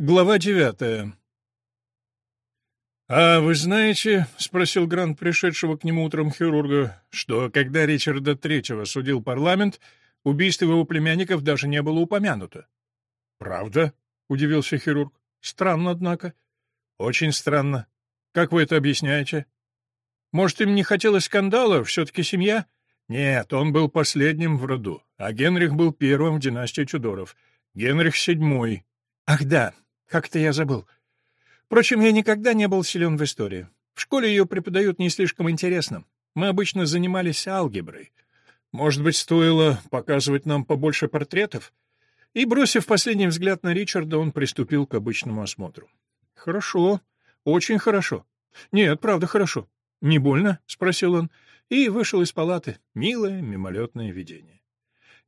Глава девятая. «А вы знаете, — спросил Грант, пришедшего к нему утром хирурга, — что, когда Ричарда Третьего судил парламент, убийство его племянников даже не было упомянуто?» «Правда?» — удивился хирург. «Странно, однако». «Очень странно. Как вы это объясняете?» «Может, им не хотелось скандала? Все-таки семья?» «Нет, он был последним в роду, а Генрих был первым в династии Тюдоров. Генрих седьмой». «Ах да, как-то я забыл. Впрочем, я никогда не был силен в истории. В школе ее преподают не слишком интересно. Мы обычно занимались алгеброй. Может быть, стоило показывать нам побольше портретов? И, бросив последний взгляд на Ричарда, он приступил к обычному осмотру. «Хорошо, очень хорошо. Нет, правда, хорошо. Не больно?» — спросил он, и вышел из палаты. Милое мимолетное видение.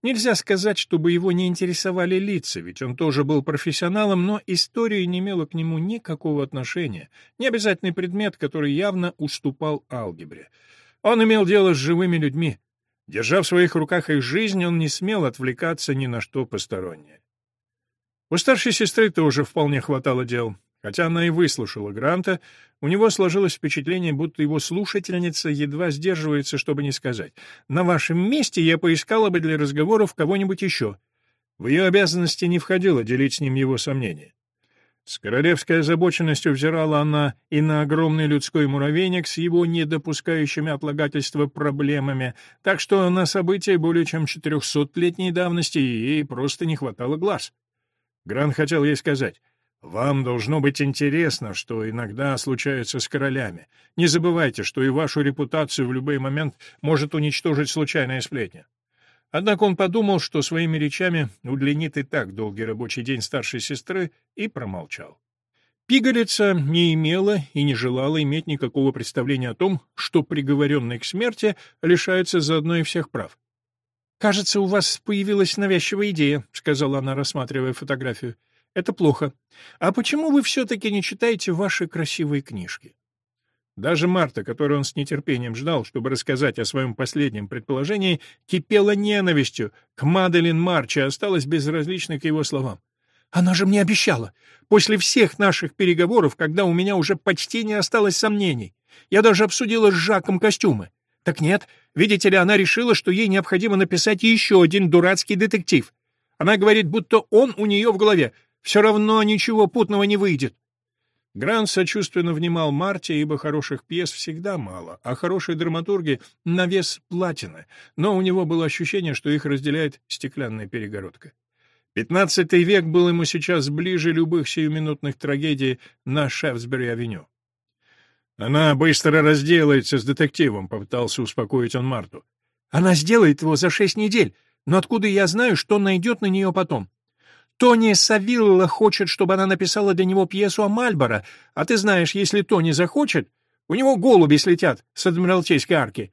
Нельзя сказать, чтобы его не интересовали лица, ведь он тоже был профессионалом, но история не имела к нему никакого отношения, не обязательный предмет, который явно уступал алгебре. Он имел дело с живыми людьми. Держа в своих руках их жизнь, он не смел отвлекаться ни на что постороннее. У старшей сестры тоже вполне хватало дел. Хотя она и выслушала Гранта, у него сложилось впечатление, будто его слушательница едва сдерживается, чтобы не сказать. «На вашем месте я поискала бы для разговоров кого-нибудь еще». В ее обязанности не входило делить с ним его сомнения. С королевской озабоченностью взирала она и на огромный людской муравейник с его недопускающими отлагательства проблемами, так что на события более чем четырехсотлетней давности ей просто не хватало глаз. Гран хотел ей сказать, вам должно быть интересно, что иногда случается с королями. Не забывайте, что и вашу репутацию в любой момент может уничтожить случайная сплетня. Однако он подумал, что своими речами удлинит и так долгий рабочий день старшей сестры, и промолчал. Пигалица не имела и не желала иметь никакого представления о том, что приговоренный к смерти лишается заодно и всех прав. «Кажется, у вас появилась навязчивая идея», — сказала она, рассматривая фотографию. Это плохо. А почему вы все-таки не читаете ваши красивые книжки? Даже Марта, которую он с нетерпением ждал, чтобы рассказать о своем последнем предположении, кипела ненавистью к Маделин Марч и осталась безразличной к его словам. «Она же мне обещала. После всех наших переговоров, когда у меня уже почти не осталось сомнений. Я даже обсудила с Жаком костюмы. Так нет, видите ли, она решила, что ей необходимо написать еще один дурацкий детектив. Она говорит, будто он у нее в голове. Все равно ничего путного не выйдет. Грант сочувственно внимал Марте, ибо хороших пьес всегда мало, а хорошие драматурги — на вес платины, но у него было ощущение, что их разделяет стеклянная перегородка. Пятнадцатый век был ему сейчас ближе любых сиюминутных трагедий на Шефсбери-авеню. «Она быстро разделается с детективом», — попытался успокоить он Марту. «Она сделает его за шесть недель, но откуда я знаю, что найдет на нее потом? Тони Савилла хочет, чтобы она написала для него пьесу о Мальборо, а ты знаешь, если Тони захочет, у него голуби слетят с Адмиралтейской арки».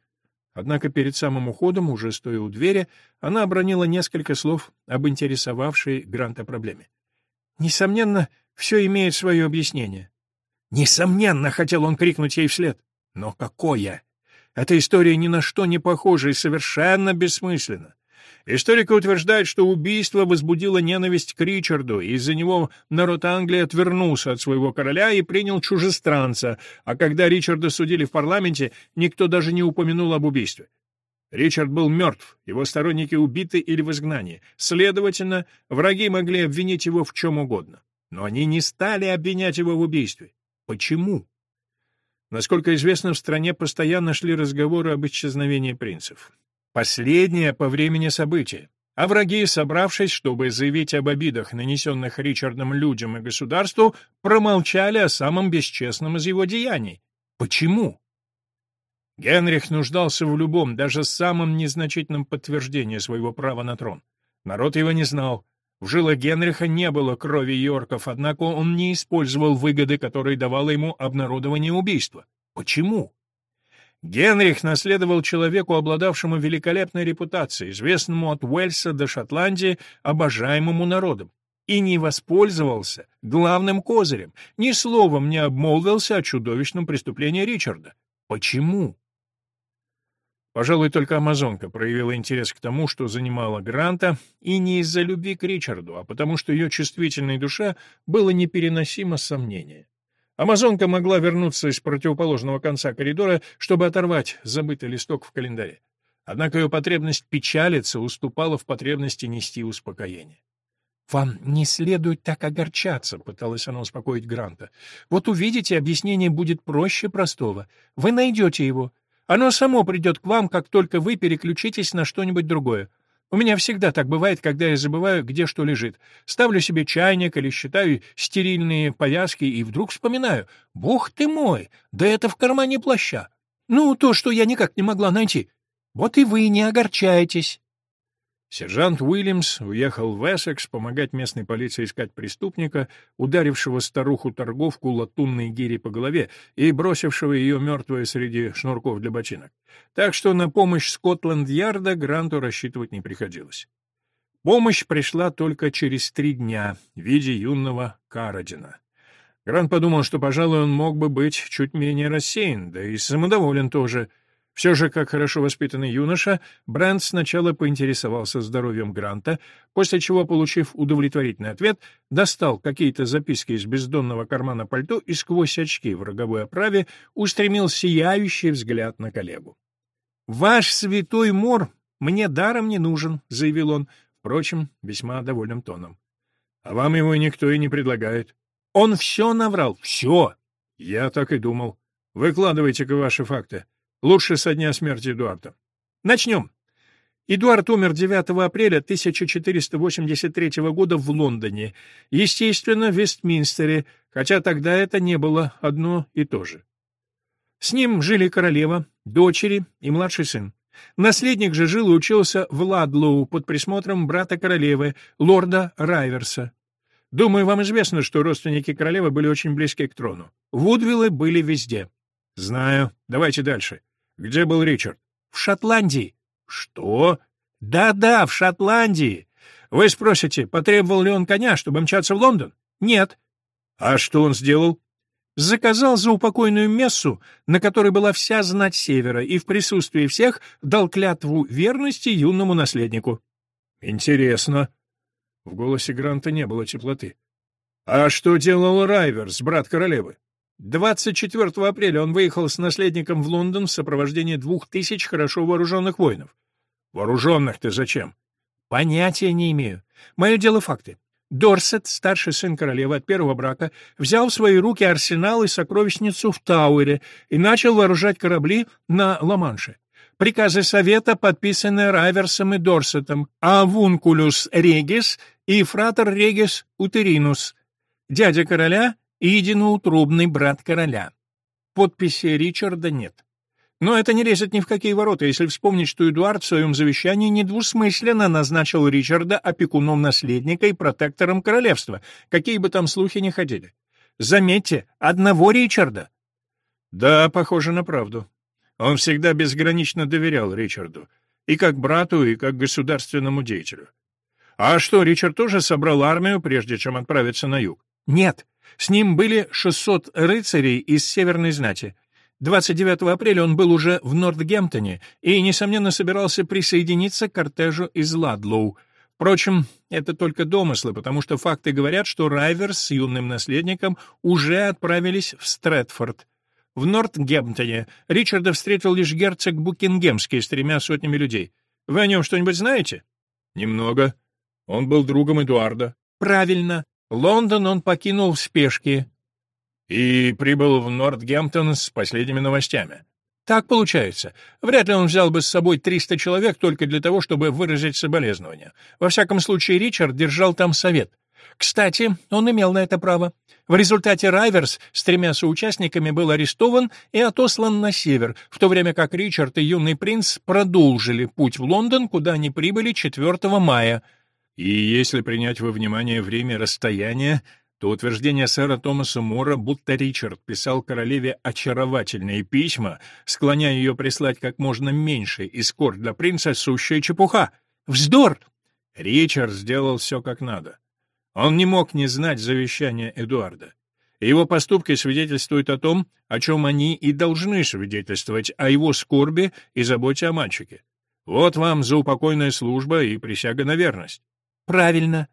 Однако перед самым уходом, уже стоя у двери, она обронила несколько слов об интересовавшей Гранта проблеме. «Несомненно, все имеет свое объяснение». «Несомненно!» — хотел он крикнуть ей вслед. «Но какое? Эта история ни на что не похожа и совершенно бессмысленна. Историки утверждают, что убийство возбудило ненависть к Ричарду, и из-за него народ Англии отвернулся от своего короля и принял чужестранца, а когда Ричарда судили в парламенте, никто даже не упомянул об убийстве. Ричард был мертв, его сторонники убиты или в изгнании. Следовательно, враги могли обвинить его в чем угодно. Но они не стали обвинять его в убийстве. Почему? Насколько известно, в стране постоянно шли разговоры об исчезновении принцев. Последнее по времени событие. А враги, собравшись, чтобы заявить об обидах, нанесенных Ричардом людям и государству, промолчали о самом бесчестном из его деяний. Почему? Генрих нуждался в любом, даже самом незначительном подтверждении своего права на трон. Народ его не знал. В жилах Генриха не было крови Йорков, однако он не использовал выгоды, которые давало ему обнародование убийства. Почему? Генрих наследовал человеку, обладавшему великолепной репутацией, известному от Уэльса до Шотландии, обожаемому народом, и не воспользовался главным козырем, ни словом не обмолвился о чудовищном преступлении Ричарда. Почему? Пожалуй, только амазонка проявила интерес к тому, что занимала Гранта, и не из-за любви к Ричарду, а потому что ее чувствительной душе было непереносимо сомнение. Амазонка могла вернуться из противоположного конца коридора, чтобы оторвать забытый листок в календаре. Однако ее потребность печалиться уступала в потребности нести успокоение. «Вам не следует так огорчаться», — пыталась она успокоить Гранта. «Вот увидите, объяснение будет проще простого. Вы найдете его. Оно само придет к вам, как только вы переключитесь на что-нибудь другое. У меня всегда так бывает, когда я забываю, где что лежит. Ставлю себе чайник или считаю стерильные повязки и вдруг вспоминаю. Бог ты мой, да это в кармане плаща. Ну, то, что я никак не могла найти. Вот и вы не огорчайтесь. Сержант Уильямс уехал в Эссекс помогать местной полиции искать преступника, ударившего старуху-торговку латунной гири по голове и бросившего ее мертвой среди шнурков для ботинок. Так что на помощь Скотланд-Ярда Гранту рассчитывать не приходилось. Помощь пришла только через три дня в виде юного Карадина. Грант подумал, что, пожалуй, он мог бы быть чуть менее рассеян, да и самодоволен тоже — все же, как хорошо воспитанный юноша, Брент сначала поинтересовался здоровьем Гранта, после чего, получив удовлетворительный ответ, достал какие-то записки из бездонного кармана пальто и сквозь очки в роговой оправе устремил сияющий взгляд на коллегу. «Ваш святой мор мне даром не нужен», — заявил он, впрочем, весьма довольным тоном. «А вам его никто и не предлагает». «Он все наврал, все!» «Я так и думал. Выкладывайте-ка ваши факты». Лучше со дня смерти Эдуарда. Начнем. Эдуард умер 9 апреля 1483 года в Лондоне, естественно, в Вестминстере, хотя тогда это не было одно и то же. С ним жили королева, дочери и младший сын. Наследник же жил и учился в Ладлоу под присмотром брата королевы, лорда Райверса. Думаю, вам известно, что родственники королевы были очень близки к трону. Вудвиллы были везде. Знаю. Давайте дальше. Где был Ричард? В Шотландии. Что? Да-да, в Шотландии. Вы спросите, потребовал ли он коня, чтобы мчаться в Лондон? Нет. А что он сделал? Заказал заупокойную мессу, на которой была вся знать севера, и в присутствии всех дал клятву верности юному наследнику. Интересно. В голосе Гранта не было теплоты. А что делал Райверс, брат королевы? 24 апреля он выехал с наследником в Лондон в сопровождении двух тысяч хорошо вооруженных воинов. Вооруженных ты зачем? Понятия не имею. Мое дело факты. Дорсет, старший сын королевы от первого брака, взял в свои руки арсенал и сокровищницу в Тауэре и начал вооружать корабли на Ла-Манше. Приказы Совета подписаны Райверсом и Дорсетом, Авункулюс Регис и Фратер Регис Утеринус. Дядя короля и единоутробный брат короля. Подписи Ричарда нет. Но это не лезет ни в какие ворота, если вспомнить, что Эдуард в своем завещании недвусмысленно назначил Ричарда опекуном наследника и протектором королевства, какие бы там слухи ни ходили. Заметьте, одного Ричарда. Да, похоже на правду. Он всегда безгранично доверял Ричарду, и как брату, и как государственному деятелю. А что, Ричард тоже собрал армию, прежде чем отправиться на юг? Нет, с ним были 600 рыцарей из Северной знати. 29 апреля он был уже в Нортгемптоне и, несомненно, собирался присоединиться к кортежу из Ладлоу. Впрочем, это только домыслы, потому что факты говорят, что Райверс с юным наследником уже отправились в Стрэдфорд. В Нортгемптоне Ричарда встретил лишь герцог Букингемский с тремя сотнями людей. Вы о нем что-нибудь знаете? Немного. Он был другом Эдуарда. Правильно. Лондон он покинул в спешке и прибыл в Нортгемптон с последними новостями. Так получается. Вряд ли он взял бы с собой 300 человек только для того, чтобы выразить соболезнования. Во всяком случае, Ричард держал там совет. Кстати, он имел на это право. В результате Райверс с тремя соучастниками был арестован и отослан на север, в то время как Ричард и юный принц продолжили путь в Лондон, куда они прибыли 4 мая — и если принять во внимание время и расстояние, то утверждение сэра Томаса Мора, будто Ричард писал королеве очаровательные письма, склоняя ее прислать как можно меньше эскорт для принца, сущая чепуха. Вздор! Ричард сделал все как надо. Он не мог не знать завещания Эдуарда. Его поступки свидетельствуют о том, о чем они и должны свидетельствовать, о его скорби и заботе о мальчике. Вот вам заупокойная служба и присяга на верность. Правильно.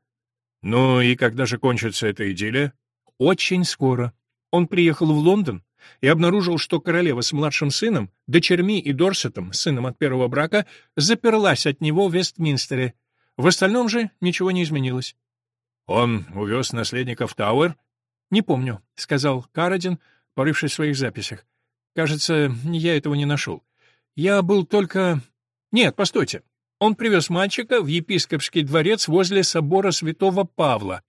Ну и когда же кончится эта идиллия? Очень скоро. Он приехал в Лондон и обнаружил, что королева с младшим сыном, дочерьми и Дорсетом, сыном от первого брака, заперлась от него в Вестминстере. В остальном же ничего не изменилось. Он увез наследника в Тауэр? Не помню, сказал Карадин, порывшись в своих записях. Кажется, я этого не нашел. Я был только... Нет, постойте. Он привез мальчика в епископский дворец возле собора святого Павла,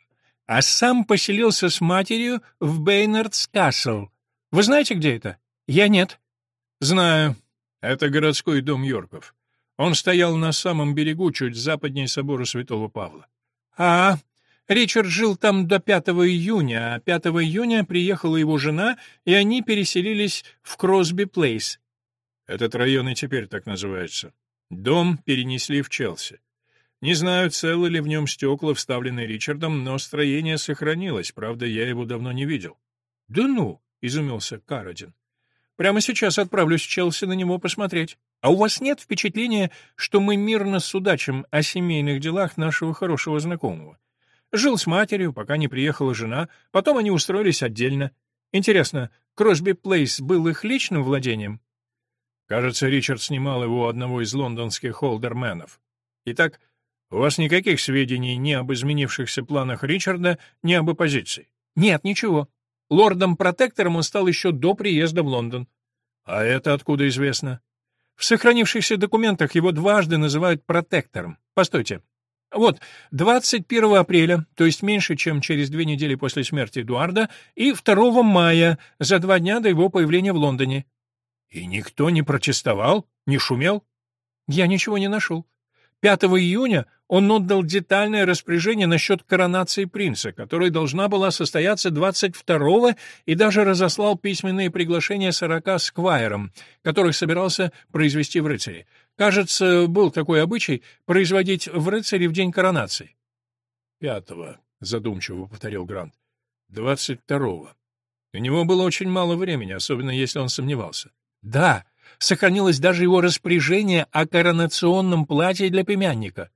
а сам поселился с матерью в Бейнардс-Кассел. Вы знаете, где это? Я нет. Знаю. Это городской дом Йорков. Он стоял на самом берегу, чуть западнее собора святого Павла. А, Ричард жил там до 5 июня, а 5 июня приехала его жена, и они переселились в Кросби-Плейс. Этот район и теперь так называется. Дом перенесли в Челси. Не знаю, целы ли в нем стекла, вставленные Ричардом, но строение сохранилось, правда, я его давно не видел. — Да ну! — изумился Карадин. — Прямо сейчас отправлюсь в Челси на него посмотреть. А у вас нет впечатления, что мы мирно судачим о семейных делах нашего хорошего знакомого? Жил с матерью, пока не приехала жена, потом они устроились отдельно. Интересно, Кросби Плейс был их личным владением? Кажется, Ричард снимал его у одного из лондонских холдерменов. Итак, у вас никаких сведений ни об изменившихся планах Ричарда, ни об оппозиции? Нет, ничего. Лордом-протектором он стал еще до приезда в Лондон. А это откуда известно? В сохранившихся документах его дважды называют протектором. Постойте. Вот, 21 апреля, то есть меньше, чем через две недели после смерти Эдуарда, и 2 мая, за два дня до его появления в Лондоне. И никто не протестовал, не шумел? Я ничего не нашел. 5 июня он отдал детальное распоряжение насчет коронации принца, которая должна была состояться 22-го, и даже разослал письменные приглашения 40 сквайрам, которых собирался произвести в рыцари. Кажется, был такой обычай производить в рыцари в день коронации. «Пятого», — задумчиво повторил Грант. «Двадцать второго. У него было очень мало времени, особенно если он сомневался. Да, сохранилось даже его распоряжение о коронационном платье для племянника.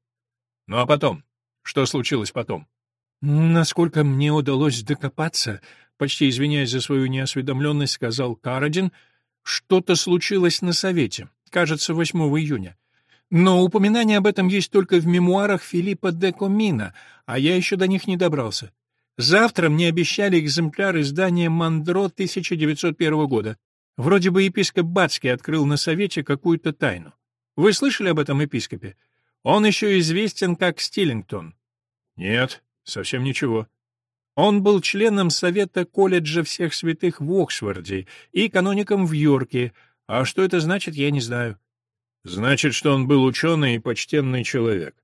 Ну а потом? Что случилось потом? Насколько мне удалось докопаться, почти извиняясь за свою неосведомленность, сказал Карадин, что-то случилось на совете, кажется, 8 июня. Но упоминание об этом есть только в мемуарах Филиппа де Комина, а я еще до них не добрался. Завтра мне обещали экземпляр издания «Мандро» 1901 года. Вроде бы епископ Бацкий открыл на совете какую-то тайну. Вы слышали об этом епископе? Он еще известен как Стиллингтон. Нет, совсем ничего. Он был членом Совета колледжа всех святых в Оксфорде и каноником в Йорке, а что это значит, я не знаю. Значит, что он был ученый и почтенный человек.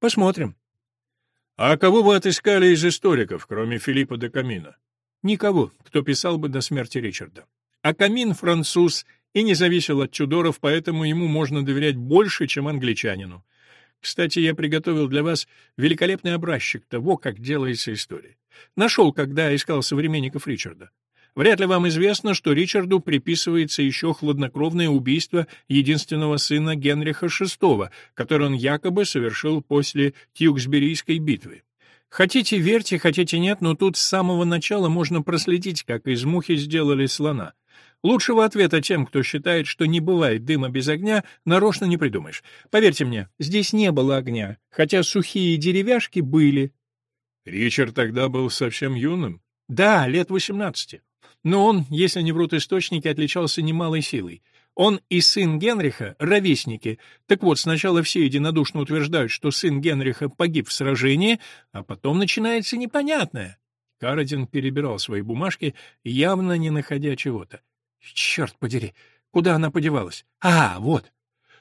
Посмотрим. А кого вы отыскали из историков, кроме Филиппа де Камина? Никого, кто писал бы до смерти Ричарда. А Камин француз и не зависел от Чудоров, поэтому ему можно доверять больше, чем англичанину. Кстати, я приготовил для вас великолепный образчик того, как делается история. Нашел, когда искал современников Ричарда. Вряд ли вам известно, что Ричарду приписывается еще хладнокровное убийство единственного сына Генриха VI, которое он якобы совершил после Тьюксберийской битвы. Хотите верьте, хотите нет, но тут с самого начала можно проследить, как из мухи сделали слона. Лучшего ответа тем, кто считает, что не бывает дыма без огня, нарочно не придумаешь. Поверьте мне, здесь не было огня, хотя сухие деревяшки были. Ричард тогда был совсем юным? Да, лет восемнадцати. Но он, если не врут источники, отличался немалой силой. Он и сын Генриха — ровесники. Так вот, сначала все единодушно утверждают, что сын Генриха погиб в сражении, а потом начинается непонятное. Карадин перебирал свои бумажки, явно не находя чего-то. Черт подери, куда она подевалась? А, вот.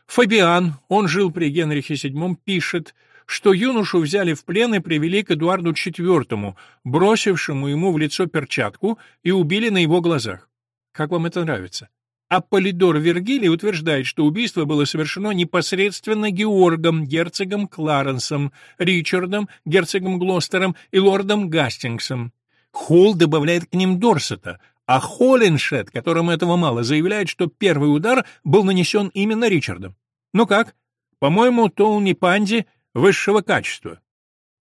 Фабиан, он жил при Генрихе VII, пишет, что юношу взяли в плен и привели к Эдуарду IV, бросившему ему в лицо перчатку, и убили на его глазах. Как вам это нравится? А Полидор Вергилий утверждает, что убийство было совершено непосредственно Георгом, герцогом Кларенсом, Ричардом, герцогом Глостером и лордом Гастингсом. Холл добавляет к ним Дорсета, а Холлиншет, которому этого мало, заявляет, что первый удар был нанесен именно Ричардом. Ну как? По-моему, Тоуни Панди высшего качества.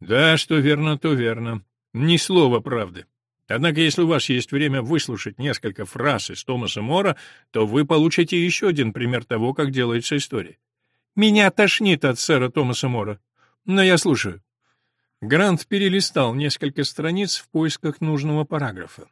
Да, что верно, то верно. Ни слова правды. Однако, если у вас есть время выслушать несколько фраз из Томаса Мора, то вы получите еще один пример того, как делается история. Меня тошнит от сэра Томаса Мора. Но я слушаю. Грант перелистал несколько страниц в поисках нужного параграфа.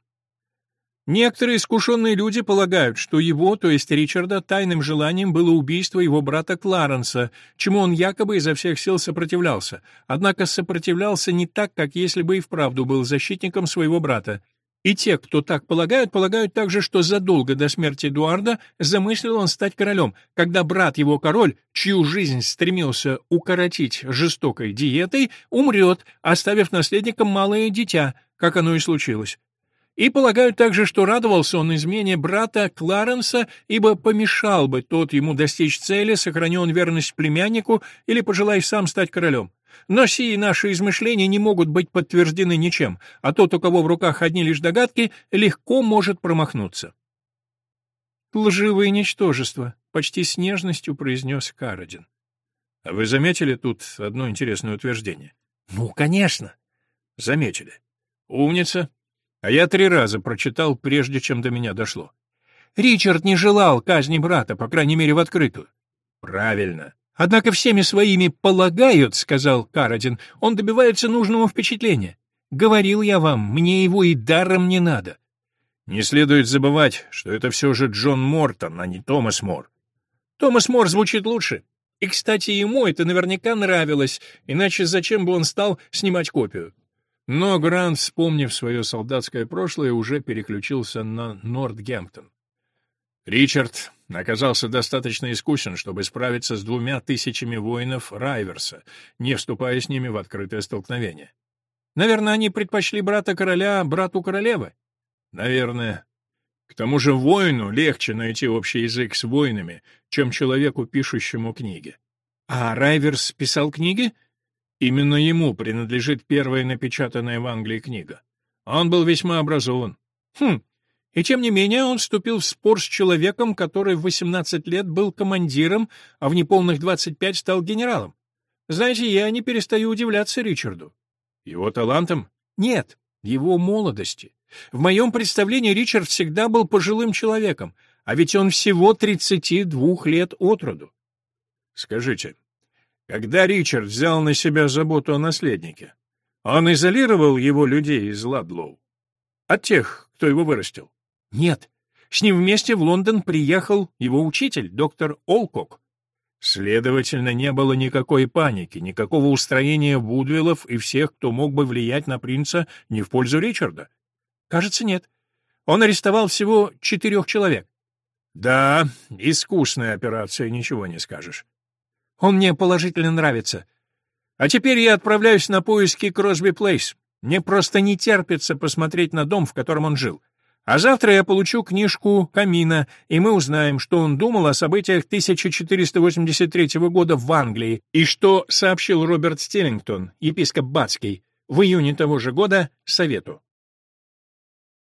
Некоторые искушенные люди полагают, что его, то есть Ричарда, тайным желанием было убийство его брата Кларенса, чему он якобы изо всех сил сопротивлялся, однако сопротивлялся не так, как если бы и вправду был защитником своего брата. И те, кто так полагают, полагают также, что задолго до смерти Эдуарда замыслил он стать королем, когда брат его король, чью жизнь стремился укоротить жестокой диетой, умрет, оставив наследником малое дитя, как оно и случилось. И полагают также, что радовался он измене брата Кларенса, ибо помешал бы тот ему достичь цели, сохраня он верность племяннику или пожелай сам стать королем. Но сии наши измышления не могут быть подтверждены ничем, а тот, у кого в руках одни лишь догадки, легко может промахнуться. «Лживое ничтожество», — почти с нежностью произнес Карадин. «А вы заметили тут одно интересное утверждение?» «Ну, конечно». «Заметили. Умница. А я три раза прочитал, прежде чем до меня дошло. Ричард не желал казни брата, по крайней мере, в открытую. Правильно. Однако всеми своими полагают, сказал Карадин, он добивается нужного впечатления. Говорил я вам, мне его и даром не надо. Не следует забывать, что это все же Джон Мортон, а не Томас Мор. Томас Мор звучит лучше. И, кстати, ему это наверняка нравилось, иначе зачем бы он стал снимать копию? Но Грант, вспомнив свое солдатское прошлое, уже переключился на Нортгемптон. Ричард оказался достаточно искусен, чтобы справиться с двумя тысячами воинов Райверса, не вступая с ними в открытое столкновение. Наверное, они предпочли брата короля брату королевы? Наверное. К тому же воину легче найти общий язык с воинами, чем человеку, пишущему книги. А Райверс писал книги? Именно ему принадлежит первая напечатанная в Англии книга. Он был весьма образован. Хм, и тем не менее он вступил в спор с человеком, который в 18 лет был командиром, а в неполных 25 стал генералом. Знаете, я не перестаю удивляться Ричарду. Его талантом? Нет, его молодости. В моем представлении Ричард всегда был пожилым человеком, а ведь он всего 32 лет от роду. Скажите, когда Ричард взял на себя заботу о наследнике, он изолировал его людей из Ладлоу? От тех, кто его вырастил? Нет. С ним вместе в Лондон приехал его учитель, доктор Олкок. Следовательно, не было никакой паники, никакого устроения Вудвиллов и всех, кто мог бы влиять на принца не в пользу Ричарда. Кажется, нет. Он арестовал всего четырех человек. Да, искусная операция, ничего не скажешь. Он мне положительно нравится. А теперь я отправляюсь на поиски Кросби Плейс. Мне просто не терпится посмотреть на дом, в котором он жил. А завтра я получу книжку Камина, и мы узнаем, что он думал о событиях 1483 года в Англии и что сообщил Роберт Стиллингтон, епископ Бацкий, в июне того же года Совету.